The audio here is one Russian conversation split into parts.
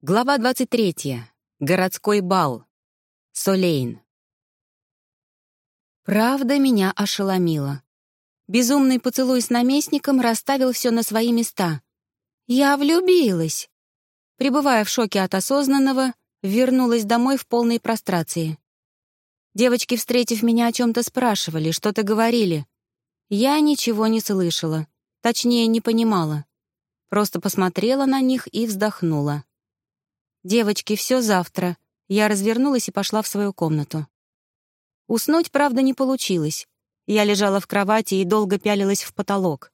Глава 23. Городской бал. Солейн. Правда меня ошеломила. Безумный поцелуй с наместником расставил все на свои места. Я влюбилась. Пребывая в шоке от осознанного, вернулась домой в полной прострации. Девочки, встретив меня, о чем-то спрашивали, что-то говорили. Я ничего не слышала, точнее, не понимала. Просто посмотрела на них и вздохнула. «Девочки, все завтра». Я развернулась и пошла в свою комнату. Уснуть, правда, не получилось. Я лежала в кровати и долго пялилась в потолок.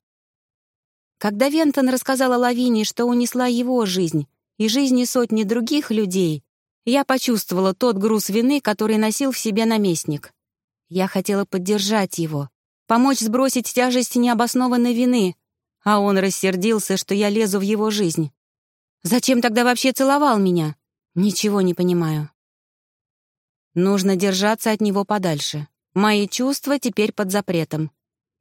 Когда Вентон рассказала Лавине, что унесла его жизнь и жизни сотни других людей, я почувствовала тот груз вины, который носил в себе наместник. Я хотела поддержать его, помочь сбросить тяжесть необоснованной вины, а он рассердился, что я лезу в его жизнь. Зачем тогда вообще целовал меня? Ничего не понимаю. Нужно держаться от него подальше. Мои чувства теперь под запретом.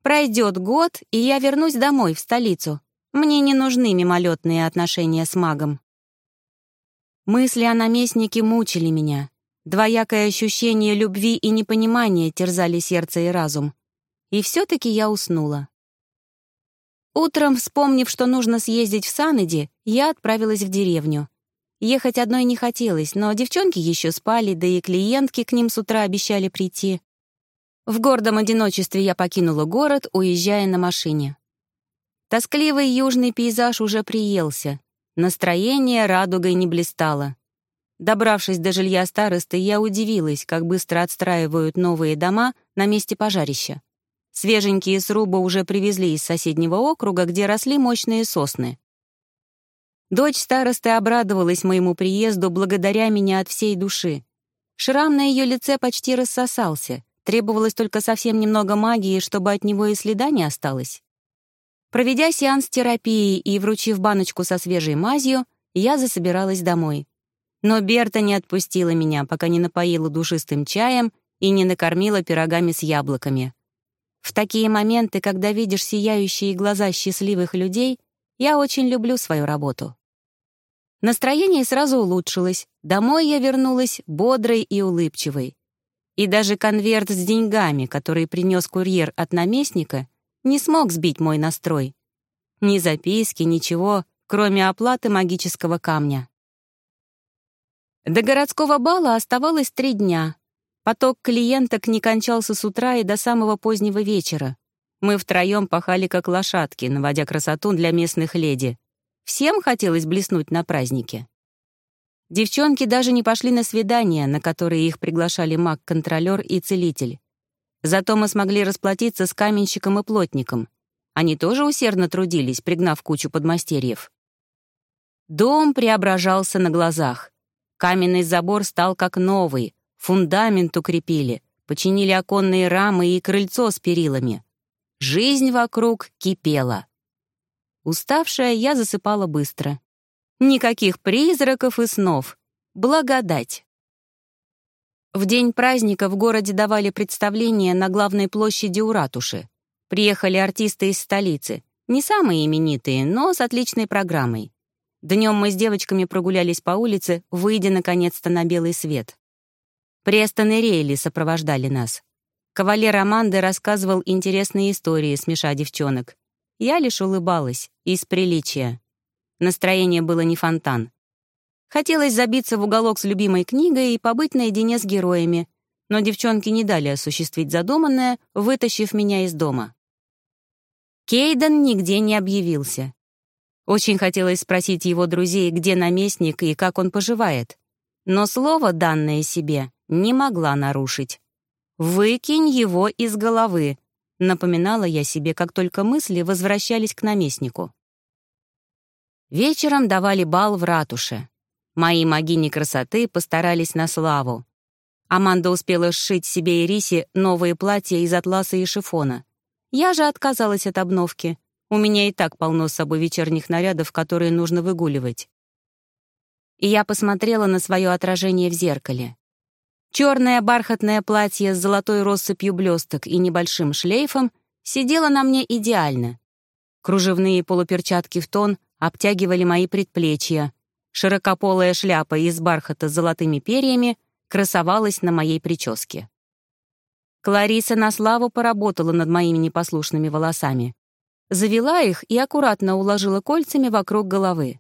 Пройдет год, и я вернусь домой, в столицу. Мне не нужны мимолетные отношения с магом. Мысли о наместнике мучили меня. Двоякое ощущение любви и непонимания терзали сердце и разум. И все-таки я уснула. Утром, вспомнив, что нужно съездить в Санеди, я отправилась в деревню. Ехать одной не хотелось, но девчонки еще спали, да и клиентки к ним с утра обещали прийти. В гордом одиночестве я покинула город, уезжая на машине. Тоскливый южный пейзаж уже приелся. Настроение радугой не блистало. Добравшись до жилья старосты, я удивилась, как быстро отстраивают новые дома на месте пожарища. Свеженькие срубы уже привезли из соседнего округа, где росли мощные сосны. Дочь старосты обрадовалась моему приезду благодаря меня от всей души. Шрам на ее лице почти рассосался, требовалось только совсем немного магии, чтобы от него и следа не осталось. Проведя сеанс терапии и вручив баночку со свежей мазью, я засобиралась домой. Но Берта не отпустила меня, пока не напоила душистым чаем и не накормила пирогами с яблоками. В такие моменты, когда видишь сияющие глаза счастливых людей, я очень люблю свою работу. Настроение сразу улучшилось. Домой я вернулась бодрой и улыбчивой. И даже конверт с деньгами, который принес курьер от наместника, не смог сбить мой настрой. Ни записки, ничего, кроме оплаты магического камня. До городского бала оставалось три дня, Поток клиенток не кончался с утра и до самого позднего вечера. Мы втроем пахали как лошадки, наводя красоту для местных леди. Всем хотелось блеснуть на празднике. Девчонки даже не пошли на свидания, на которые их приглашали маг-контролер и целитель. Зато мы смогли расплатиться с каменщиком и плотником. Они тоже усердно трудились, пригнав кучу подмастерьев. Дом преображался на глазах. Каменный забор стал как новый, Фундамент укрепили, починили оконные рамы и крыльцо с перилами. Жизнь вокруг кипела. Уставшая, я засыпала быстро. Никаких призраков и снов. Благодать. В день праздника в городе давали представление на главной площади у ратуши. Приехали артисты из столицы. Не самые именитые, но с отличной программой. Днем мы с девочками прогулялись по улице, выйдя наконец-то на белый свет. Престон и Рейли сопровождали нас. Кавалер Аманды рассказывал интересные истории, смеша девчонок. Я лишь улыбалась, из приличия. Настроение было не фонтан. Хотелось забиться в уголок с любимой книгой и побыть наедине с героями, но девчонки не дали осуществить задуманное, вытащив меня из дома. Кейден нигде не объявился. Очень хотелось спросить его друзей, где наместник и как он поживает. Но слово, данное себе, не могла нарушить. «Выкинь его из головы», — напоминала я себе, как только мысли возвращались к наместнику. Вечером давали бал в ратуше. Мои магини красоты постарались на славу. Аманда успела сшить себе и Рисе новые платья из атласа и шифона. Я же отказалась от обновки. У меня и так полно с собой вечерних нарядов, которые нужно выгуливать. И я посмотрела на свое отражение в зеркале. Черное бархатное платье с золотой россыпью блесток и небольшим шлейфом сидело на мне идеально. Кружевные полуперчатки в тон обтягивали мои предплечья. Широкополая шляпа из бархата с золотыми перьями красовалась на моей прическе. Клариса на славу поработала над моими непослушными волосами. Завела их и аккуратно уложила кольцами вокруг головы.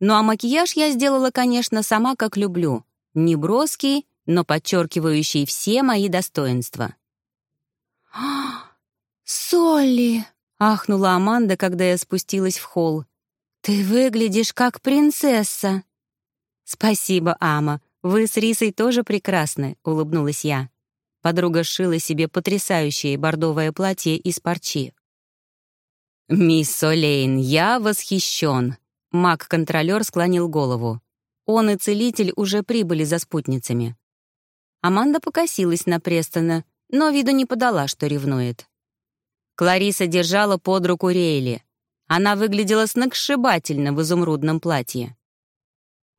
Ну а макияж я сделала, конечно, сама как люблю. Не броский, но подчеркивающий все мои достоинства. «Солли!» — ахнула Аманда, когда я спустилась в холл. «Ты выглядишь как принцесса!» «Спасибо, Ама. Вы с Рисой тоже прекрасны», — улыбнулась я. Подруга сшила себе потрясающее бордовое платье из парчи. «Мисс Солейн, я восхищен!» Маг-контролер склонил голову. Он и целитель уже прибыли за спутницами. Аманда покосилась на Престона, но виду не подала, что ревнует. Клариса держала под руку Рейли. Она выглядела сногсшибательно в изумрудном платье.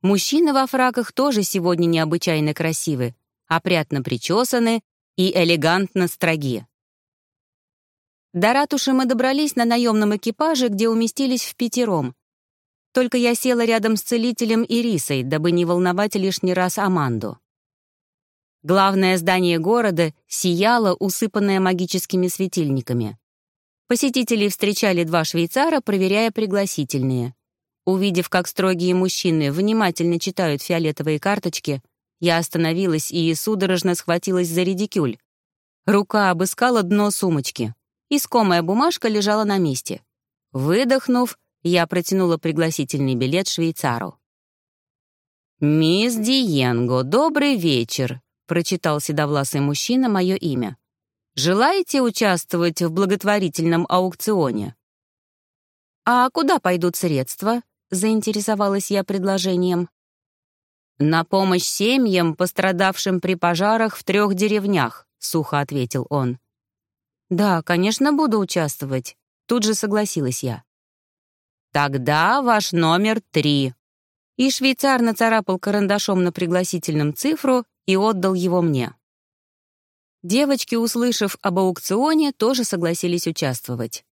Мужчины во фраках тоже сегодня необычайно красивы, опрятно причесаны и элегантно строги. До ратуши мы добрались на наемном экипаже, где уместились в пятером. Только я села рядом с целителем и Рисой, дабы не волновать лишний раз Аманду. Главное здание города сияло, усыпанное магическими светильниками. Посетителей встречали два швейцара, проверяя пригласительные. Увидев, как строгие мужчины внимательно читают фиолетовые карточки, я остановилась и судорожно схватилась за редикюль. Рука обыскала дно сумочки. Искомая бумажка лежала на месте. Выдохнув, я протянула пригласительный билет швейцару. «Мисс Диенго, добрый вечер», — прочитал седовласый мужчина мое имя. Желаете участвовать в благотворительном аукционе?» «А куда пойдут средства?» — заинтересовалась я предложением. «На помощь семьям, пострадавшим при пожарах в трех деревнях», — сухо ответил он. «Да, конечно, буду участвовать», — тут же согласилась я. «Тогда ваш номер три». И швейцар нацарапал карандашом на пригласительном цифру и отдал его мне. Девочки, услышав об аукционе, тоже согласились участвовать.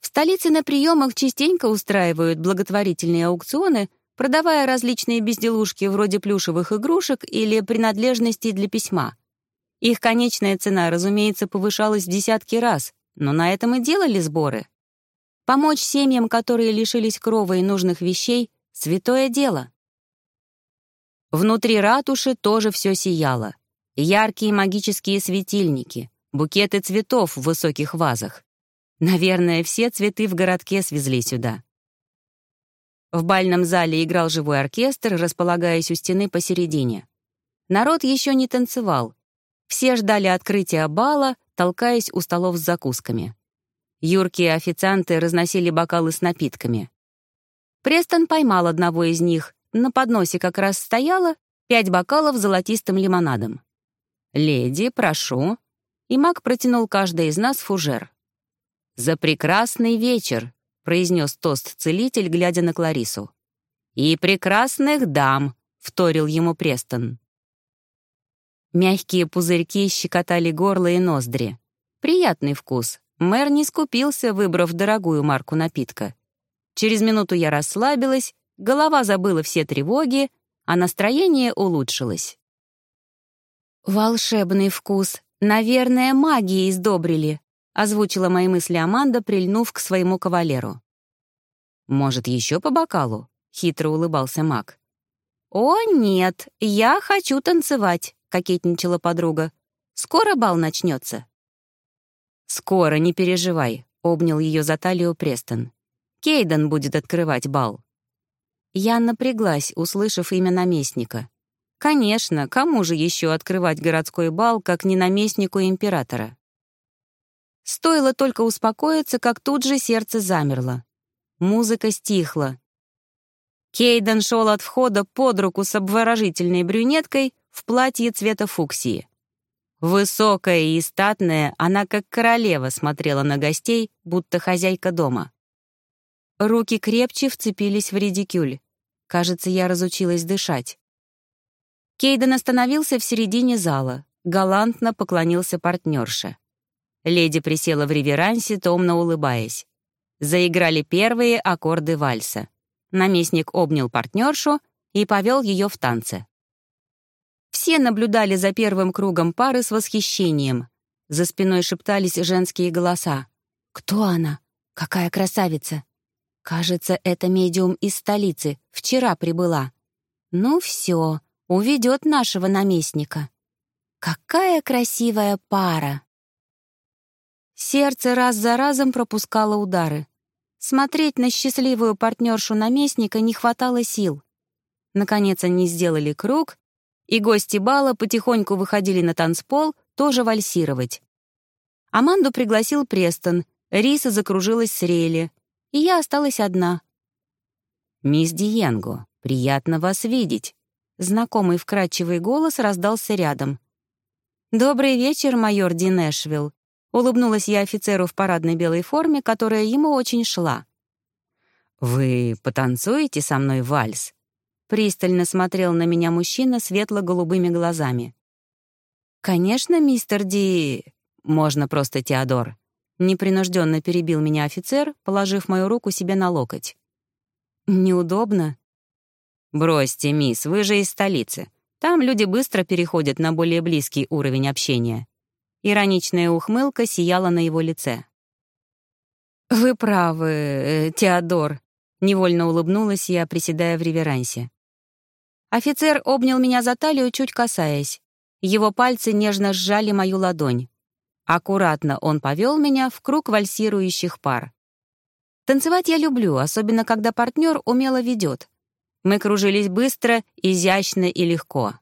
В столице на приемах частенько устраивают благотворительные аукционы, продавая различные безделушки вроде плюшевых игрушек или принадлежностей для письма. Их конечная цена, разумеется, повышалась в десятки раз, но на этом и делали сборы. Помочь семьям, которые лишились крова и нужных вещей — святое дело. Внутри ратуши тоже все сияло яркие магические светильники, букеты цветов в высоких вазах. Наверное, все цветы в городке свезли сюда. В бальном зале играл живой оркестр, располагаясь у стены посередине. Народ еще не танцевал. Все ждали открытия бала, толкаясь у столов с закусками. Юркие официанты разносили бокалы с напитками. Престон поймал одного из них. На подносе как раз стояло пять бокалов с золотистым лимонадом. «Леди, прошу». И маг протянул каждой из нас фужер. «За прекрасный вечер», — произнес тост-целитель, глядя на Кларису. «И прекрасных дам», — вторил ему Престон. Мягкие пузырьки щекотали горло и ноздри. Приятный вкус. Мэр не скупился, выбрав дорогую марку напитка. Через минуту я расслабилась, голова забыла все тревоги, а настроение улучшилось. «Волшебный вкус. Наверное, магией издобрили», — озвучила мои мысли Аманда, прильнув к своему кавалеру. «Может, еще по бокалу?» — хитро улыбался маг. «О, нет, я хочу танцевать», — кокетничала подруга. «Скоро бал начнется». «Скоро, не переживай», — обнял ее за талию Престон. «Кейден будет открывать бал». Я напряглась, услышав имя наместника. Конечно, кому же еще открывать городской бал, как не наместнику императора? Стоило только успокоиться, как тут же сердце замерло. Музыка стихла. Кейден шел от входа под руку с обворожительной брюнеткой в платье цвета фуксии. Высокая и статная, она как королева смотрела на гостей, будто хозяйка дома. Руки крепче вцепились в редикюль. Кажется, я разучилась дышать. Кейден остановился в середине зала, галантно поклонился партнерше. Леди присела в реверансе, томно улыбаясь. Заиграли первые аккорды вальса. Наместник обнял партнершу и повел ее в танце. Все наблюдали за первым кругом пары с восхищением. За спиной шептались женские голоса. «Кто она? Какая красавица! Кажется, это медиум из столицы, вчера прибыла. Ну все, уведет нашего наместника. Какая красивая пара!» Сердце раз за разом пропускало удары. Смотреть на счастливую партнершу наместника не хватало сил. Наконец они сделали круг, и гости бала потихоньку выходили на танцпол тоже вальсировать. Аманду пригласил Престон, Риса закружилась с Рейли, и я осталась одна. «Мисс Диенго, приятно вас видеть», — знакомый вкрадчивый голос раздался рядом. «Добрый вечер, майор Динешвилл», — улыбнулась я офицеру в парадной белой форме, которая ему очень шла. «Вы потанцуете со мной вальс?» Пристально смотрел на меня мужчина светло-голубыми глазами. «Конечно, мистер Ди...» «Можно просто Теодор». Непринужденно перебил меня офицер, положив мою руку себе на локоть. «Неудобно?» «Бросьте, мисс, вы же из столицы. Там люди быстро переходят на более близкий уровень общения». Ироничная ухмылка сияла на его лице. «Вы правы, э, Теодор», — невольно улыбнулась я, приседая в реверансе. Офицер обнял меня за талию, чуть касаясь. Его пальцы нежно сжали мою ладонь. Аккуратно он повел меня в круг вальсирующих пар. Танцевать я люблю, особенно когда партнер умело ведет. Мы кружились быстро, изящно и легко.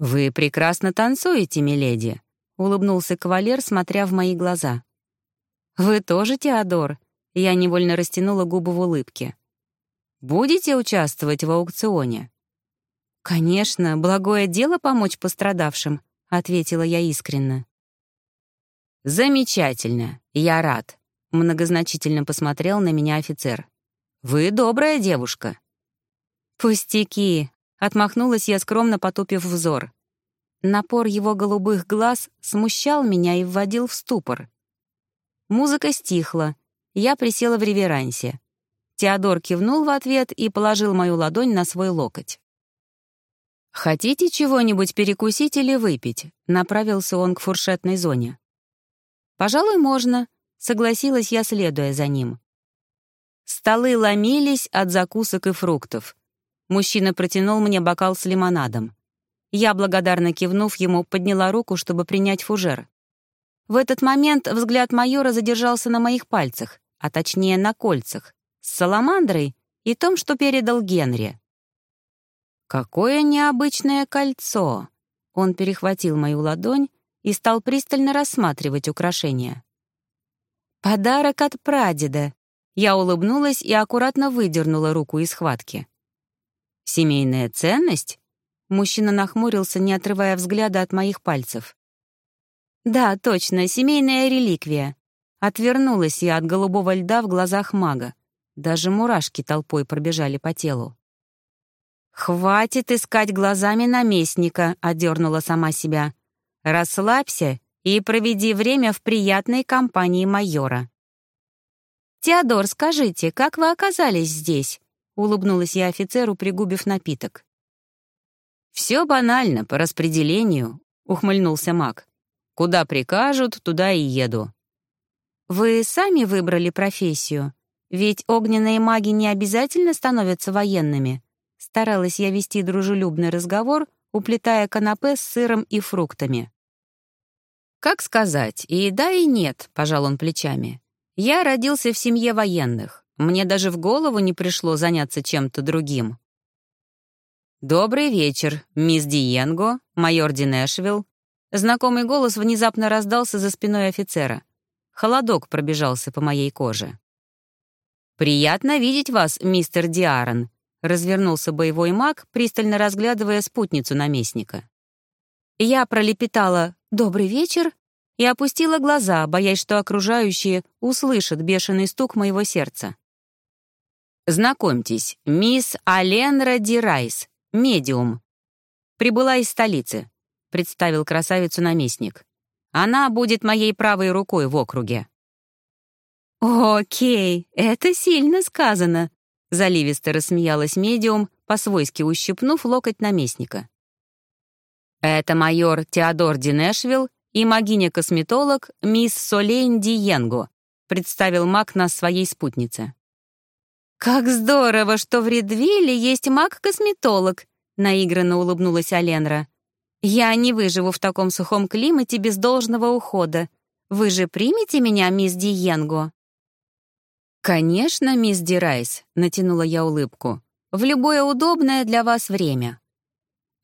«Вы прекрасно танцуете, миледи», — улыбнулся кавалер, смотря в мои глаза. «Вы тоже, Теодор?» Я невольно растянула губы в улыбке. Будете участвовать в аукционе?» «Конечно, благое дело помочь пострадавшим», — ответила я искренне. «Замечательно, я рад», — многозначительно посмотрел на меня офицер. «Вы добрая девушка». «Пустяки», — отмахнулась я, скромно потупив взор. Напор его голубых глаз смущал меня и вводил в ступор. Музыка стихла, я присела в реверансе. Теодор кивнул в ответ и положил мою ладонь на свой локоть. «Хотите чего-нибудь перекусить или выпить?» — направился он к фуршетной зоне. «Пожалуй, можно», — согласилась я, следуя за ним. Столы ломились от закусок и фруктов. Мужчина протянул мне бокал с лимонадом. Я, благодарно кивнув ему, подняла руку, чтобы принять фужер. В этот момент взгляд майора задержался на моих пальцах, а точнее на кольцах с саламандрой и том, что передал Генри. «Какое необычное кольцо!» Он перехватил мою ладонь и стал пристально рассматривать украшение. «Подарок от прадеда!» Я улыбнулась и аккуратно выдернула руку из схватки. «Семейная ценность?» Мужчина нахмурился, не отрывая взгляда от моих пальцев. «Да, точно, семейная реликвия». Отвернулась я от голубого льда в глазах мага. Даже мурашки толпой пробежали по телу. «Хватит искать глазами наместника», — одернула сама себя. «Расслабься и проведи время в приятной компании майора». «Теодор, скажите, как вы оказались здесь?» — улыбнулась я офицеру, пригубив напиток. «Все банально, по распределению», — ухмыльнулся маг. «Куда прикажут, туда и еду». «Вы сами выбрали профессию?» Ведь огненные маги не обязательно становятся военными. Старалась я вести дружелюбный разговор, уплетая канапе с сыром и фруктами. «Как сказать, и да, и нет», — пожал он плечами. «Я родился в семье военных. Мне даже в голову не пришло заняться чем-то другим». «Добрый вечер, мисс Диенго, майор Динешвилл». Знакомый голос внезапно раздался за спиной офицера. Холодок пробежался по моей коже. «Приятно видеть вас, мистер Диарон», — развернулся боевой маг, пристально разглядывая спутницу наместника. Я пролепетала «Добрый вечер» и опустила глаза, боясь, что окружающие услышат бешеный стук моего сердца. «Знакомьтесь, мисс Аленра Дирайс, медиум. Прибыла из столицы», — представил красавицу наместник. «Она будет моей правой рукой в округе». «Окей, это сильно сказано», — Заливисто рассмеялась медиум, по-свойски ущипнув локоть наместника. «Это майор Теодор Динешвилл и магиня-косметолог мисс Солейн Диенго», представил маг нас своей спутнице. «Как здорово, что в Редвилле есть маг-косметолог», наигранно улыбнулась Аленра. «Я не выживу в таком сухом климате без должного ухода. Вы же примете меня, мисс Диенго?» «Конечно, мисс Дирайс», — натянула я улыбку. «В любое удобное для вас время».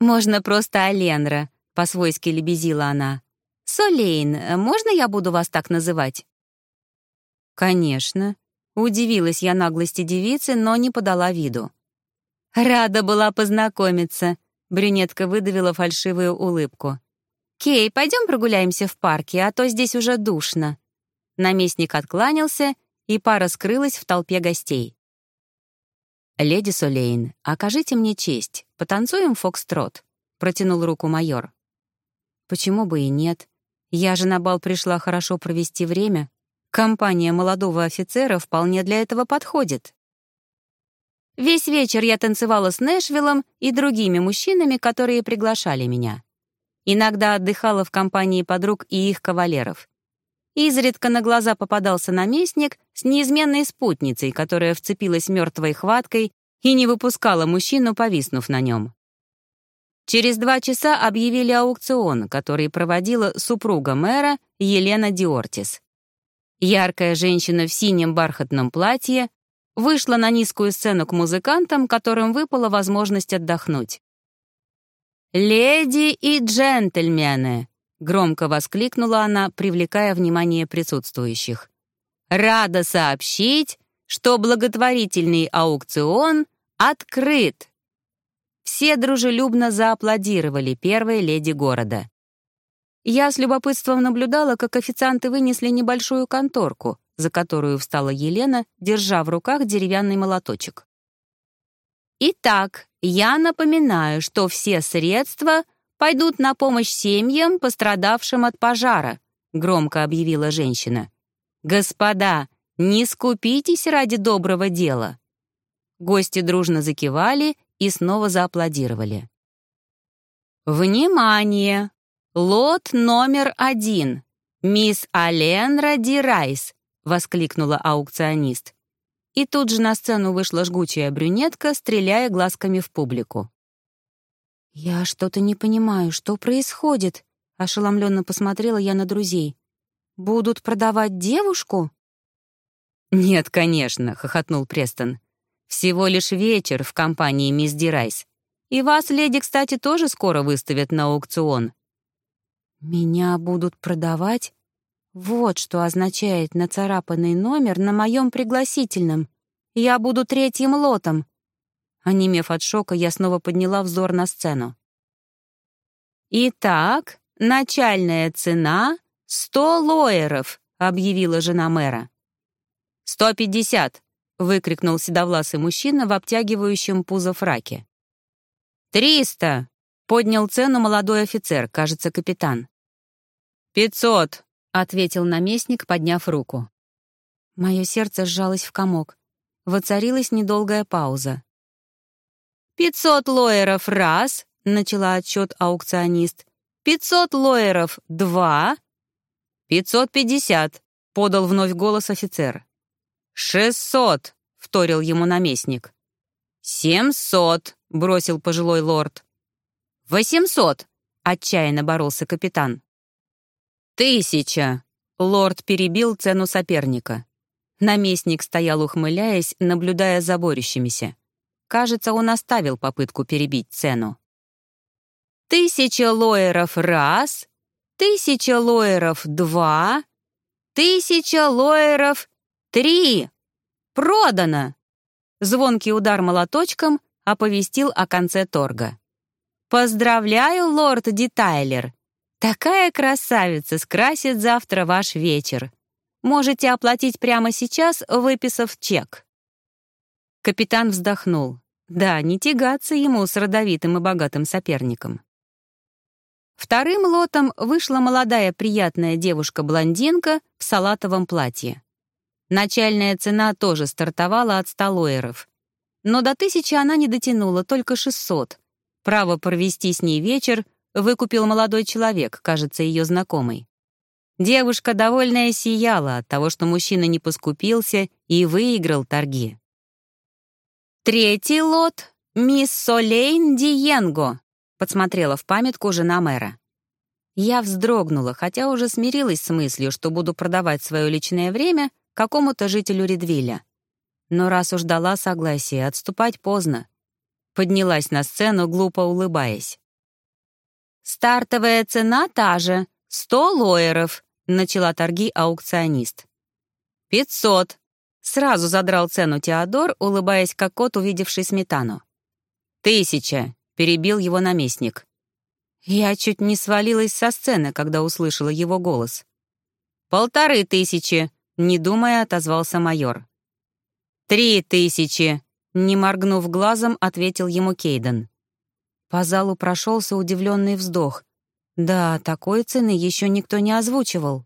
«Можно просто Аленра», — по-свойски лебезила она. «Солейн, можно я буду вас так называть?» «Конечно», Удивилась я наглости девицы, но не подала виду. «Рада была познакомиться», — брюнетка выдавила фальшивую улыбку. «Кей, пойдем прогуляемся в парке, а то здесь уже душно». Наместник откланялся, и пара скрылась в толпе гостей. «Леди Солейн, окажите мне честь, потанцуем фокстрот», — протянул руку майор. «Почему бы и нет? Я же на бал пришла хорошо провести время, Компания молодого офицера вполне для этого подходит. Весь вечер я танцевала с Нэшвиллом и другими мужчинами, которые приглашали меня. Иногда отдыхала в компании подруг и их кавалеров. Изредка на глаза попадался наместник с неизменной спутницей, которая вцепилась мертвой хваткой и не выпускала мужчину, повиснув на нем. Через два часа объявили аукцион, который проводила супруга мэра Елена Диортис. Яркая женщина в синем бархатном платье вышла на низкую сцену к музыкантам, которым выпала возможность отдохнуть. «Леди и джентльмены!» — громко воскликнула она, привлекая внимание присутствующих. «Рада сообщить, что благотворительный аукцион открыт!» Все дружелюбно зааплодировали первой леди города. Я с любопытством наблюдала, как официанты вынесли небольшую конторку, за которую встала Елена, держа в руках деревянный молоточек. «Итак, я напоминаю, что все средства пойдут на помощь семьям, пострадавшим от пожара», громко объявила женщина. «Господа, не скупитесь ради доброго дела». Гости дружно закивали и снова зааплодировали. «Внимание! «Лот номер один. Мисс Аленра Ди Райс», — воскликнула аукционист. И тут же на сцену вышла жгучая брюнетка, стреляя глазками в публику. «Я что-то не понимаю, что происходит?» — ошеломленно посмотрела я на друзей. «Будут продавать девушку?» «Нет, конечно», — хохотнул Престон. «Всего лишь вечер в компании мисс Дирайс. И вас, леди, кстати, тоже скоро выставят на аукцион. «Меня будут продавать?» Вот что означает нацарапанный номер на моем пригласительном. Я буду третьим лотом. Онемев от шока, я снова подняла взор на сцену. «Итак, начальная цена — сто лоеров», — объявила жена мэра. «Сто пятьдесят», — выкрикнул седовласый мужчина в обтягивающем пузо фраке. «Триста!» Поднял цену молодой офицер, кажется, капитан. «Пятьсот!» — ответил наместник, подняв руку. Мое сердце сжалось в комок. Воцарилась недолгая пауза. «Пятьсот лоеров — раз!» — начала отчет аукционист. «Пятьсот лоеров — два!» «Пятьсот пятьдесят!» — подал вновь голос офицер. «Шестьсот!» — вторил ему наместник. «Семьсот!» — бросил пожилой лорд. «Восемьсот!» — отчаянно боролся капитан. «Тысяча!» — лорд перебил цену соперника. Наместник стоял, ухмыляясь, наблюдая за борющимися. Кажется, он оставил попытку перебить цену. «Тысяча лоеров раз, тысяча лоеров два, тысяча лоеров три! Продано!» Звонкий удар молоточком оповестил о конце торга. «Поздравляю, лорд Детайлер! Такая красавица скрасит завтра ваш вечер. Можете оплатить прямо сейчас, выписав чек». Капитан вздохнул. Да, не тягаться ему с родовитым и богатым соперником. Вторым лотом вышла молодая приятная девушка-блондинка в салатовом платье. Начальная цена тоже стартовала от столоеров. но до тысячи она не дотянула, только шестьсот. Право провести с ней вечер выкупил молодой человек, кажется, ее знакомый. Девушка, довольная, сияла от того, что мужчина не поскупился и выиграл торги. «Третий лот — мисс Солейн Диенго», — подсмотрела в памятку жена мэра. Я вздрогнула, хотя уже смирилась с мыслью, что буду продавать свое личное время какому-то жителю Редвилля. Но раз уж дала согласие, отступать поздно. Поднялась на сцену, глупо улыбаясь. «Стартовая цена та же — сто лоеров», — начала торги аукционист. «Пятьсот», — сразу задрал цену Теодор, улыбаясь как кот, увидевший сметану. «Тысяча», — перебил его наместник. Я чуть не свалилась со сцены, когда услышала его голос. «Полторы тысячи», — не думая, отозвался майор. «Три тысячи!» — не моргнув глазом, ответил ему Кейден. По залу прошелся удивленный вздох. Да, такой цены еще никто не озвучивал.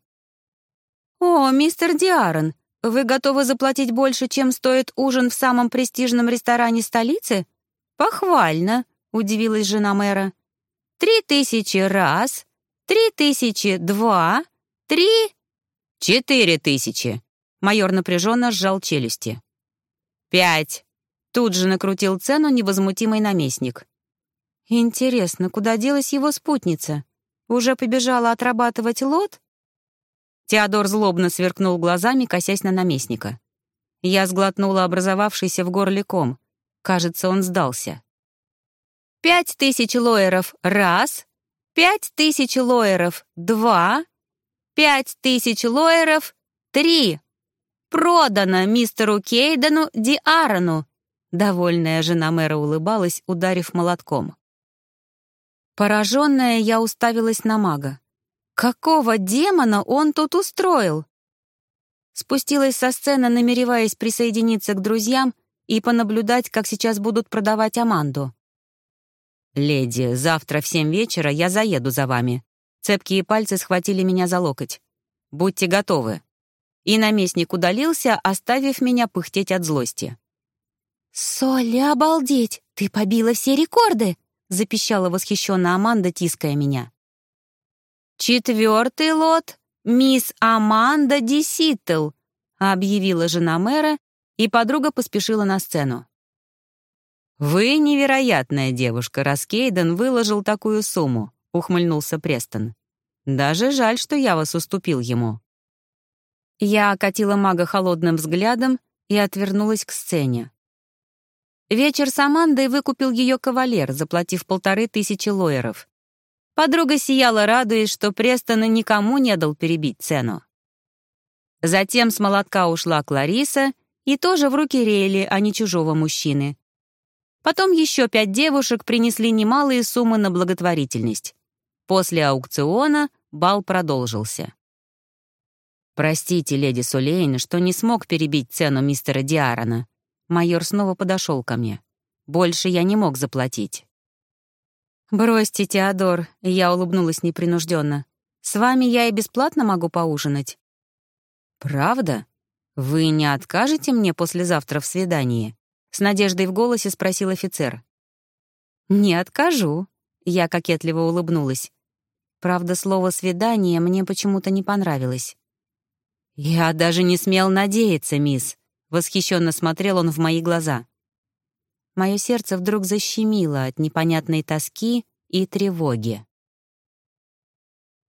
«О, мистер Диарон, вы готовы заплатить больше, чем стоит ужин в самом престижном ресторане столицы? Похвально!» — удивилась жена мэра. «Три тысячи раз, три тысячи два, три...» «Четыре тысячи!» — майор напряженно сжал челюсти. «Пять!» — тут же накрутил цену невозмутимый наместник. «Интересно, куда делась его спутница? Уже побежала отрабатывать лот?» Теодор злобно сверкнул глазами, косясь на наместника. Я сглотнула образовавшийся в горле ком. Кажется, он сдался. «Пять тысяч лоеров — раз, пять тысяч лоеров — два, пять тысяч лоеров — три!» «Продано мистеру Кейдену Ди Аарону!» Довольная жена мэра улыбалась, ударив молотком. Пораженная, я уставилась на мага. «Какого демона он тут устроил?» Спустилась со сцены, намереваясь присоединиться к друзьям и понаблюдать, как сейчас будут продавать Аманду. «Леди, завтра в семь вечера я заеду за вами». Цепкие пальцы схватили меня за локоть. «Будьте готовы». И наместник удалился, оставив меня пыхтеть от злости. «Соли, обалдеть! Ты побила все рекорды!» — запищала восхищенно Аманда, тиская меня. «Четвертый лот — мисс Аманда Диситл», — объявила жена мэра, и подруга поспешила на сцену. «Вы невероятная девушка, раз выложил такую сумму», — ухмыльнулся Престон. «Даже жаль, что я вас уступил ему». Я окатила мага холодным взглядом и отвернулась к сцене. Вечер с Амандой выкупил ее кавалер, заплатив полторы тысячи лоеров. Подруга сияла, радуясь, что Престон никому не дал перебить цену. Затем с молотка ушла Клариса и тоже в руки Рейли, а не чужого мужчины. Потом еще пять девушек принесли немалые суммы на благотворительность. После аукциона бал продолжился. «Простите, леди Сулейн, что не смог перебить цену мистера Диарона». Майор снова подошел ко мне. «Больше я не мог заплатить». «Бросьте, Теодор», — я улыбнулась непринужденно. «С вами я и бесплатно могу поужинать». «Правда? Вы не откажете мне послезавтра в свидании?» С надеждой в голосе спросил офицер. «Не откажу», — я кокетливо улыбнулась. Правда, слово «свидание» мне почему-то не понравилось. «Я даже не смел надеяться, мисс», — восхищенно смотрел он в мои глаза. Мое сердце вдруг защемило от непонятной тоски и тревоги.